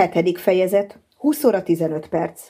Hetedik fejezet, 20 óra 15 perc.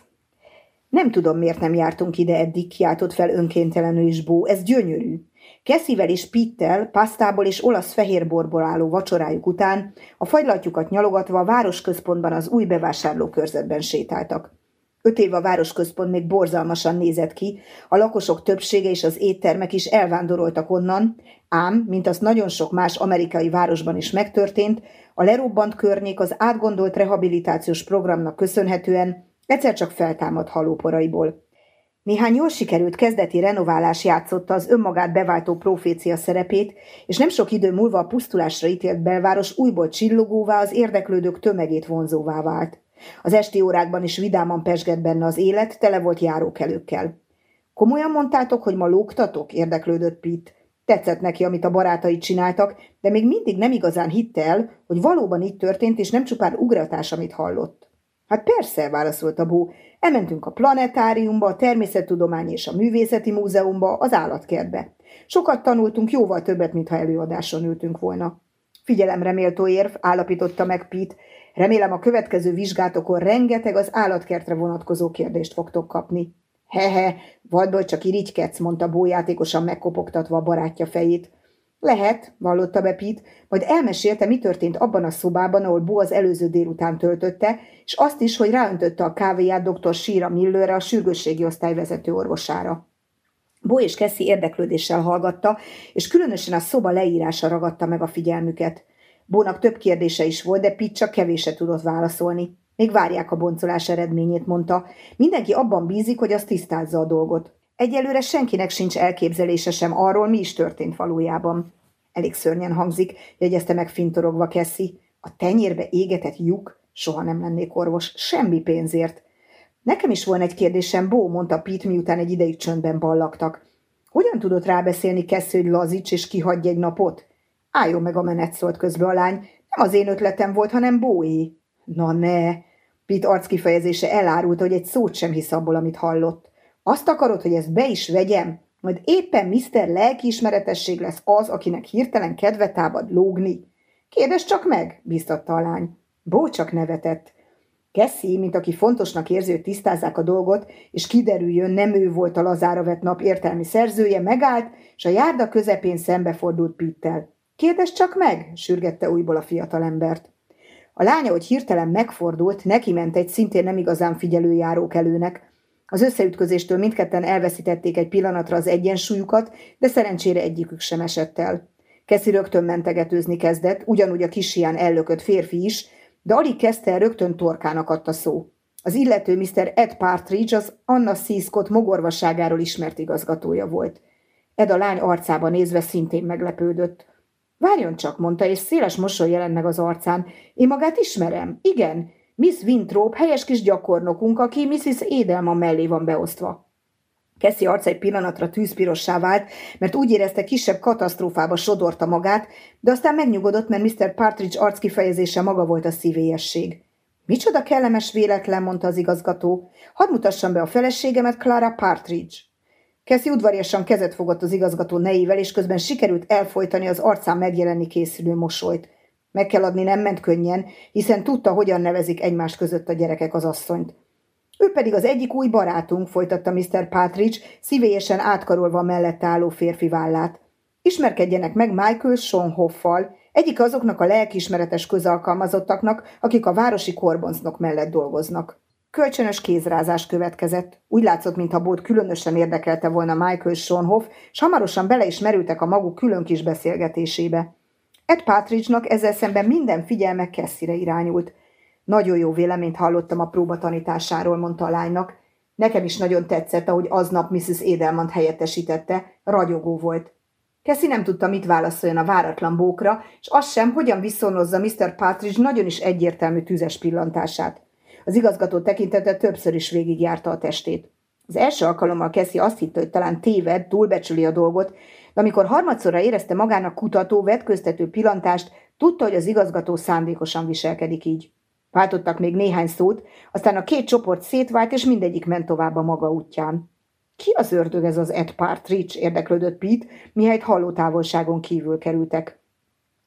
Nem tudom, miért nem jártunk ide eddig, kiáltott fel önkéntelenül is Bó, ez gyönyörű. Keszivel és Pittel, pasztából és olasz fehérborból álló vacsorájuk után a fagylatjukat nyalogatva a városközpontban az új bevásárlókörzetben sétáltak. Öt év a városközpont még borzalmasan nézett ki, a lakosok többsége és az éttermek is elvándoroltak onnan, ám, mint az nagyon sok más amerikai városban is megtörtént, a lerobbant környék az átgondolt rehabilitációs programnak köszönhetően egyszer csak feltámad halóporaiból. Néhány jól sikerült kezdeti renoválás játszotta az önmagát beváltó profécia szerepét, és nem sok idő múlva a pusztulásra ítélt belváros újból csillogóvá az érdeklődők tömegét vonzóvá vált. Az esti órákban is vidáman pesgett benne az élet, tele volt járókelőkkel. Komolyan mondtátok, hogy ma lógtatok? érdeklődött Pitt. Tetszett neki, amit a barátai csináltak, de még mindig nem igazán hitte el, hogy valóban így történt, és nem csupán ugratás, amit hallott. Hát persze, válaszolt a bó. Elmentünk a planetáriumba, a természettudomány és a művészeti múzeumba, az állatkertbe. Sokat tanultunk, jóval többet, mintha előadáson ültünk volna. Figyelemre méltó érv, állapította meg Pete. Remélem a következő vizsgátokon rengeteg az állatkertre vonatkozó kérdést fogtok kapni. Hehe, vadból csak irigykedsz, mondta bójátékosan megkopogtatva a barátja fejét. Lehet, vallotta be Pete, majd elmesélte, mi történt abban a szobában, ahol Bo az előző délután töltötte, és azt is, hogy ráöntötte a kávéját dr. Síra Millerre, a sürgősségi osztály vezető orvosára. Bo és Kessi érdeklődéssel hallgatta, és különösen a szoba leírása ragadta meg a figyelmüket. Bónak több kérdése is volt, de Pitt csak kevéset tudott válaszolni. Még várják a boncolás eredményét, mondta. Mindenki abban bízik, hogy az tisztázza a dolgot. Egyelőre senkinek sincs elképzelése sem arról, mi is történt valójában. Elég szörnyen hangzik, jegyezte meg fintorogva Kessi. A tenyérbe égetett lyuk? Soha nem lennék orvos, semmi pénzért. Nekem is volna egy kérdésem, Bó, mondta Pete, miután egy ideig csöndben ballagtak. Hogyan tudott rábeszélni Kessi, hogy lazíts és kihagyj egy napot? Álljon meg a menet, szólt közbe a lány. Nem az én ötletem volt, hanem Bóé. Na ne! Pete arckifejezése elárult, hogy egy szót sem hisz abból, amit hallott. Azt akarod, hogy ezt be is vegyem? Majd éppen Mr. Lelkiismeretesség lesz az, akinek hirtelen kedve támad lógni. Kérdez csak meg, bíztatta a lány. Bó csak nevetett. Kessi, mint aki fontosnak érzi, hogy tisztázzák a dolgot, és kiderüljön, nem ő volt a lazára vett nap értelmi szerzője, megállt, és a járda közepén szembefordult Pittel. Kérdez csak meg, sürgette újból a fiatalembert. A lánya, hogy hirtelen megfordult, neki ment egy szintén nem igazán figyelőjárók előnek, az összeütközéstől mindketten elveszítették egy pillanatra az egyensúlyukat, de szerencsére egyikük sem esett el. Keszi rögtön mentegetőzni kezdett, ugyanúgy a kisián ellökött férfi is, de alig kezdte el rögtön torkának adta szó. Az illető Mr. Ed Partridge az Anna C. Scott mogorvaságáról ismert igazgatója volt. Ed a lány arcába nézve szintén meglepődött. Várjon csak, mondta, és széles mosoly jelent meg az arcán. Én magát ismerem. Igen, Miss Winthrop, helyes kis gyakornokunk, aki Mrs. Édelman mellé van beosztva. Keszi arca egy pillanatra tűzpirossá vált, mert úgy érezte kisebb katasztrófába sodorta magát, de aztán megnyugodott, mert Mr. Partridge arckifejezése maga volt a szívélyesség. Micsoda kellemes véletlen, mondta az igazgató. Hadd mutassam be a feleségemet, Clara Partridge. Keszi udvariasan kezet fogott az igazgató nejével, és közben sikerült elfolytani az arcán megjelenni készülő mosolyt. Meg kell adni nem ment könnyen, hiszen tudta, hogyan nevezik egymás között a gyerekek az asszonyt. Ő pedig az egyik új barátunk, folytatta Mr. Partridge, szívélyesen átkarolva mellette álló férfi vállát. Ismerkedjenek meg Michael Schoenhoffal, egyik azoknak a lelkiismeretes közalkalmazottaknak, akik a városi korboncnok mellett dolgoznak. Kölcsönös kézrázás következett. Úgy látszott, mintha Bót különösen érdekelte volna Michael Schoenhoff, és hamarosan bele is merültek a maguk külön kis beszélgetésébe. Ed Partridge-nak ezzel szemben minden figyelme Kesszire irányult. Nagyon jó véleményt hallottam a próba tanításáról, mondta a lánynak. Nekem is nagyon tetszett, ahogy aznap Mrs. Edelmant helyettesítette, ragyogó volt. Keszi nem tudta, mit válaszoljon a váratlan bókra, és az sem, hogyan viszonozza Mr. Partridge nagyon is egyértelmű tüzes pillantását. Az igazgató tekintete többször is végigjárta a testét. Az első alkalommal Keszi azt hitte, hogy talán téved, túlbecsüli a dolgot, de amikor harmadszorra érezte magának kutató, vetköztető pillantást, tudta, hogy az igazgató szándékosan viselkedik így. Váltottak még néhány szót, aztán a két csoport szétvált, és mindegyik ment tovább a maga útján. Ki az ördög ez az Ed Partridge? érdeklődött Pete, mihelyt hallótávolságon kívül kerültek.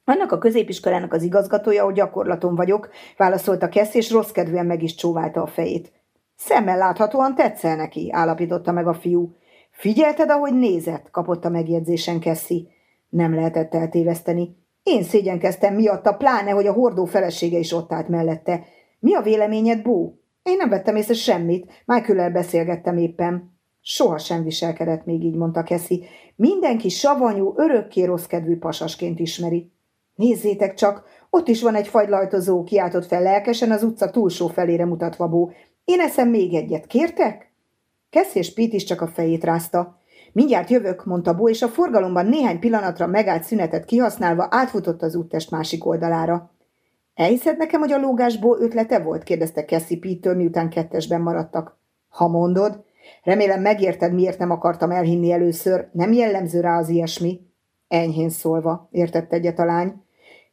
Annak a középiskolának az igazgatója, hogy gyakorlaton vagyok, válaszolta Kessz, és rossz kedvűen meg is csóválta a fejét. Szemmel láthatóan tetszel neki, állapította meg a fiú. Figyelted, ahogy nézett, kapott a megjegyzésen Kessi. Nem lehetett eltéveszteni. Én szégyenkeztem miatta, pláne, hogy a hordó felesége is ott állt mellette. Mi a véleményed, Bó? Én nem vettem észre semmit, michael beszélgettem éppen. Soha sem viselkedett még így, mondta Keszi. Mindenki savanyú, örökké rosszkedvű pasasként ismeri. Nézzétek csak, ott is van egy fagylajtozó, kiáltott fel lelkesen az utca túlsó felére mutatva Bó. Én eszem még egyet, kértek? Keszi és Pete is csak a fejét rázta. Mindjárt jövök, mondta Bó, és a forgalomban néhány pillanatra megállt szünetet kihasználva átfutott az úttest másik oldalára. Elhiszed nekem, hogy a lógásból ötlete volt? kérdezte Cassie Pete-től, miután kettesben maradtak. Ha mondod, remélem megérted, miért nem akartam elhinni először, nem jellemző rá az ilyesmi. Enyhén szólva, értett egyet a lány.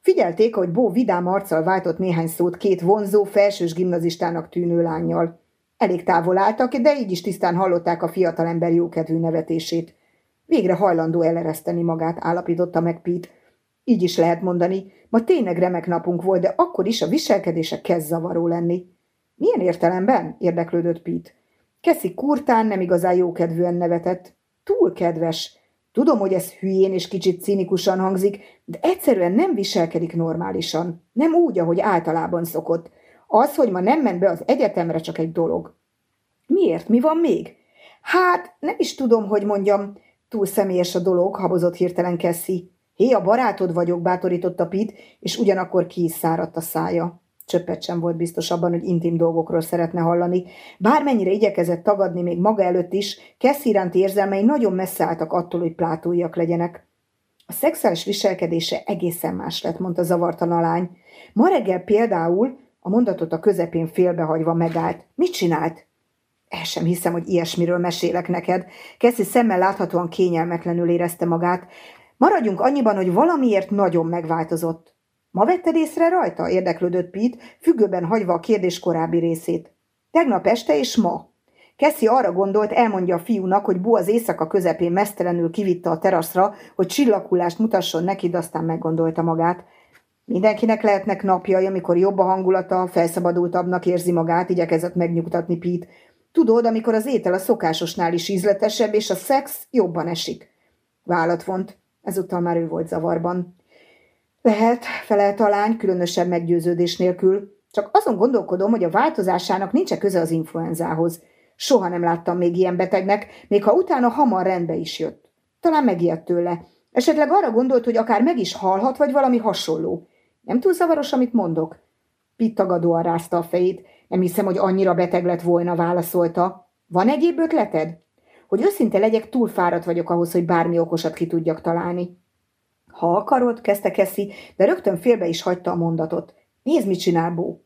Figyelték, hogy Bó vidám arccal váltott néhány szót két vonzó, felsős gimnazistának tűnő lányjal. Elég távol álltak, de így is tisztán hallották a fiatalember jókedvű nevetését. Végre hajlandó elereszteni magát, állapította meg Pete. Így is lehet mondani, ma tényleg remek napunk volt, de akkor is a viselkedése kezd zavaró lenni. Milyen értelemben? érdeklődött Pete. Keszi kurtán nem igazán jókedvűen nevetett. Túl kedves. Tudom, hogy ez hülyén és kicsit cinikusan hangzik, de egyszerűen nem viselkedik normálisan. Nem úgy, ahogy általában szokott. Az, hogy ma nem ment be az egyetemre, csak egy dolog. Miért? Mi van még? Hát, nem is tudom, hogy mondjam. Túl személyes a dolog, habozott hirtelen Kessi. Hé, a barátod vagyok, bátorította Pit, és ugyanakkor ki is száradt a szája. Csöppet sem volt biztos abban, hogy intim dolgokról szeretne hallani. Bármennyire igyekezett tagadni még maga előtt is, Kessi iránti érzelmei nagyon messze álltak attól, hogy plátóiak legyenek. A szexuális viselkedése egészen más lett, mondta zavartan a lány. Ma reggel például a mondatot a közepén félbehagyva megállt. Mit csinált? El sem hiszem, hogy ilyesmiről mesélek neked. Keszi szemmel láthatóan kényelmetlenül érezte magát. Maradjunk annyiban, hogy valamiért nagyon megváltozott. Ma vetted észre rajta? érdeklődött Pete, függőben hagyva a kérdés korábbi részét. Tegnap este és ma. Keszi arra gondolt, elmondja a fiúnak, hogy Bo az éjszaka közepén mesztelenül kivitte a teraszra, hogy csillakulást mutasson neki, de aztán meggondolta magát. Mindenkinek lehetnek napjai, amikor jobb a hangulata, felszabadultabbnak érzi magát, igyekezett megnyugtatni Pete. Tudod, amikor az étel a szokásosnál is ízletesebb, és a szex jobban esik. Vállat vont. Ezúttal már ő volt zavarban. Lehet, felelt a lány, különösebb meggyőződés nélkül. Csak azon gondolkodom, hogy a változásának nincs -e köze az influenzához. Soha nem láttam még ilyen betegnek, még ha utána hamar rendbe is jött. Talán megijedt tőle. Esetleg arra gondolt, hogy akár meg is halhat, vagy valami hasonló. Nem túl zavaros, amit mondok? Pitt tagadóan rázta a fejét. Nem hiszem, hogy annyira beteg lett volna, válaszolta. Van egyéb ötleted? Hogy őszinte legyek, túl fáradt vagyok ahhoz, hogy bármi okosat ki tudjak találni. Ha akarod, kezdte Keszi, de rögtön félbe is hagyta a mondatot. Nézd, mit csinál Bó.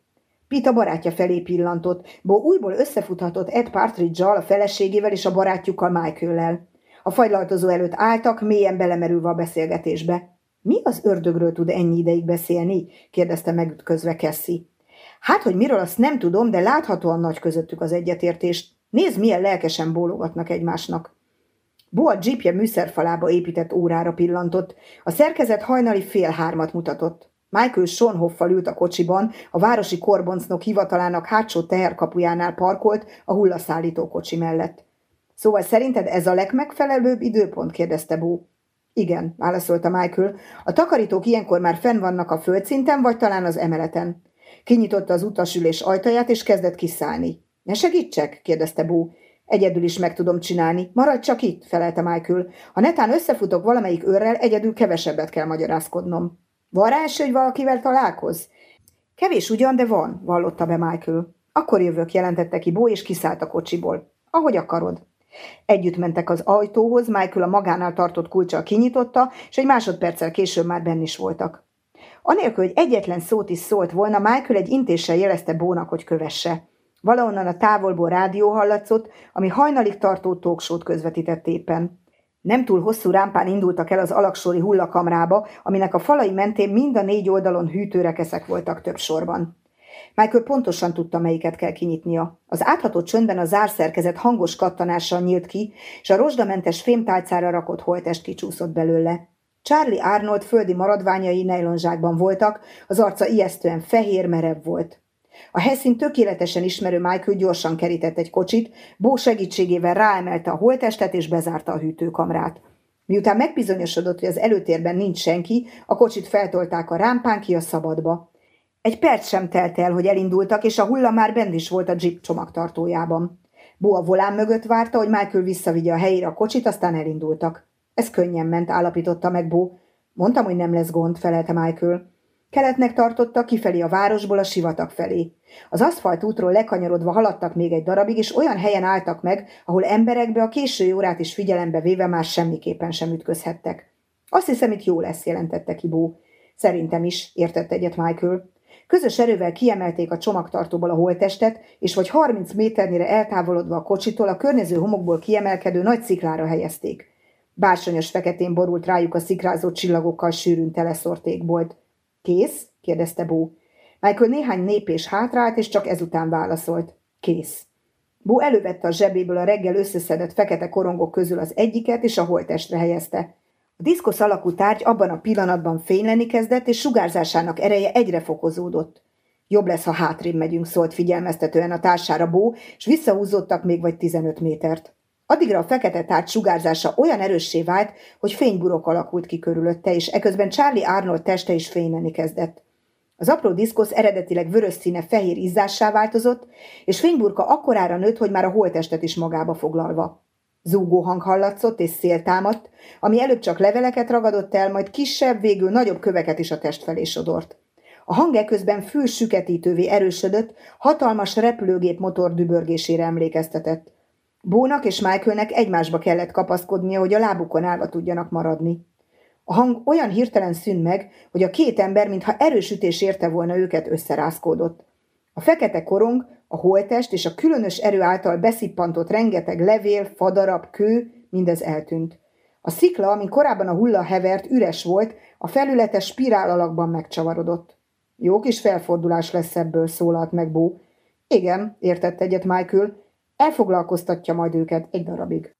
Pita barátja felé pillantott. Bó újból összefuthatott Ed partridge a feleségével és a barátjukkal Michael-lel. A fagylaltozó előtt álltak, mélyen belemerülve a beszélgetésbe. Mi az ördögről tud ennyi ideig beszélni? kérdezte megütközve Kessi. Hát, hogy miről azt nem tudom, de láthatóan nagy közöttük az egyetértést. Nézd, milyen lelkesen bólogatnak egymásnak. Bo a jeepje műszerfalába épített órára pillantott. A szerkezet hajnali fél hármat mutatott. Michael Schonhoffal ült a kocsiban, a városi korboncnok hivatalának hátsó teherkapujánál parkolt a hullaszállító kocsi mellett. Szóval szerinted ez a legmegfelelőbb időpont? kérdezte Bó. Igen, válaszolta Michael. A takarítók ilyenkor már fenn vannak a földszinten, vagy talán az emeleten. Kinyitotta az utasülés ajtaját, és kezdett kiszállni. Ne segítsek? kérdezte Bó. Egyedül is meg tudom csinálni. Maradj csak itt, felelte Michael. Ha netán összefutok valamelyik őrrel, egyedül kevesebbet kell magyarázkodnom. Van rá esély, hogy valakivel találkoz? Kevés ugyan, de van, vallotta be Michael. Akkor jövök, jelentette ki Bó, és kiszállt a kocsiból. Ahogy akarod. Együtt mentek az ajtóhoz, Michael a magánál tartott kulcsal kinyitotta, és egy másodperccel később már benn is voltak. Anélkül, hogy egyetlen szót is szólt volna, Michael egy intéssel jelezte Bónak, hogy kövesse. Valahonnan a távolból rádió hallatszott, ami hajnalig tartó tóksót közvetített éppen. Nem túl hosszú rámpán indultak el az alaksori hullakamrába, aminek a falai mentén mind a négy oldalon hűtőrekeszek voltak több sorban. Michael pontosan tudta, melyiket kell kinyitnia. Az átható csöndben a zárszerkezet hangos kattanással nyílt ki, és a rozsdamentes fémtálcára rakott holtest kicsúszott belőle. Charlie Arnold földi maradványai nejlonzsákban voltak, az arca ijesztően fehér, merev volt. A helyszín tökéletesen ismerő Michael gyorsan kerített egy kocsit, Bó segítségével ráemelte a holtestet és bezárta a hűtőkamrát. Miután megbizonyosodott, hogy az előtérben nincs senki, a kocsit feltolták a rámpán ki a szabadba. Egy perc sem telt el, hogy elindultak, és a hulla már bent is volt a jeep csomagtartójában. Bo a volán mögött várta, hogy Michael visszavigye a helyére a kocsit, aztán elindultak. Ez könnyen ment, állapította meg Bo. Mondtam, hogy nem lesz gond, felelte Michael. Keletnek tartotta kifelé a városból a sivatag felé. Az aszfalt útról lekanyarodva haladtak még egy darabig, és olyan helyen álltak meg, ahol emberekbe a késői órát is figyelembe véve már semmiképpen sem ütközhettek. Azt hiszem, itt jó lesz, jelentette ki Bó. Szerintem is, értett egyet Michael. Közös erővel kiemelték a csomagtartóból a holtestet, és vagy 30 méternyire eltávolodva a kocsitól a környező homokból kiemelkedő nagy sziklára helyezték. Bársonyos feketén borult rájuk a szikrázó csillagokkal sűrűn teleszortékbolt. Kész? kérdezte Bó. Michael néhány népés hátrált, és csak ezután válaszolt. Kész. Bó elővette a zsebéből a reggel összeszedett fekete korongok közül az egyiket, és a holtestre helyezte. A diszkosz alakú tárgy abban a pillanatban fényleni kezdett, és sugárzásának ereje egyre fokozódott. Jobb lesz, ha hátrébb megyünk, szólt figyelmeztetően a társára Bó, és visszahúzódtak még vagy 15 métert. Addigra a fekete tárgy sugárzása olyan erőssé vált, hogy fényburok alakult ki körülötte, és eközben Charlie Arnold teste is fényleni kezdett. Az apró diszkosz eredetileg vörös színe fehér izzássá változott, és fényburka akkorára nőtt, hogy már a holtestet is magába foglalva. Zúgó hang hallatszott és szél támadt, ami előbb csak leveleket ragadott el, majd kisebb, végül nagyobb köveket is a test felé sodort. A hang eközben fülsüketítővé erősödött, hatalmas repülőgép motor dübörgésére emlékeztetett. Bónak és Michaelnek egymásba kellett kapaszkodnia, hogy a lábukon állva tudjanak maradni. A hang olyan hirtelen szűnt meg, hogy a két ember, mintha erősütés érte volna őket, összerázkódott. A fekete korong, a holtest és a különös erő által beszippantott rengeteg levél, fadarab, kő, mindez eltűnt. A szikla, amin korábban a hulla hevert, üres volt, a felülete spirál alakban megcsavarodott. Jó kis felfordulás lesz ebből, szólalt meg Bó. Igen, értett egyet Michael, elfoglalkoztatja majd őket egy darabig.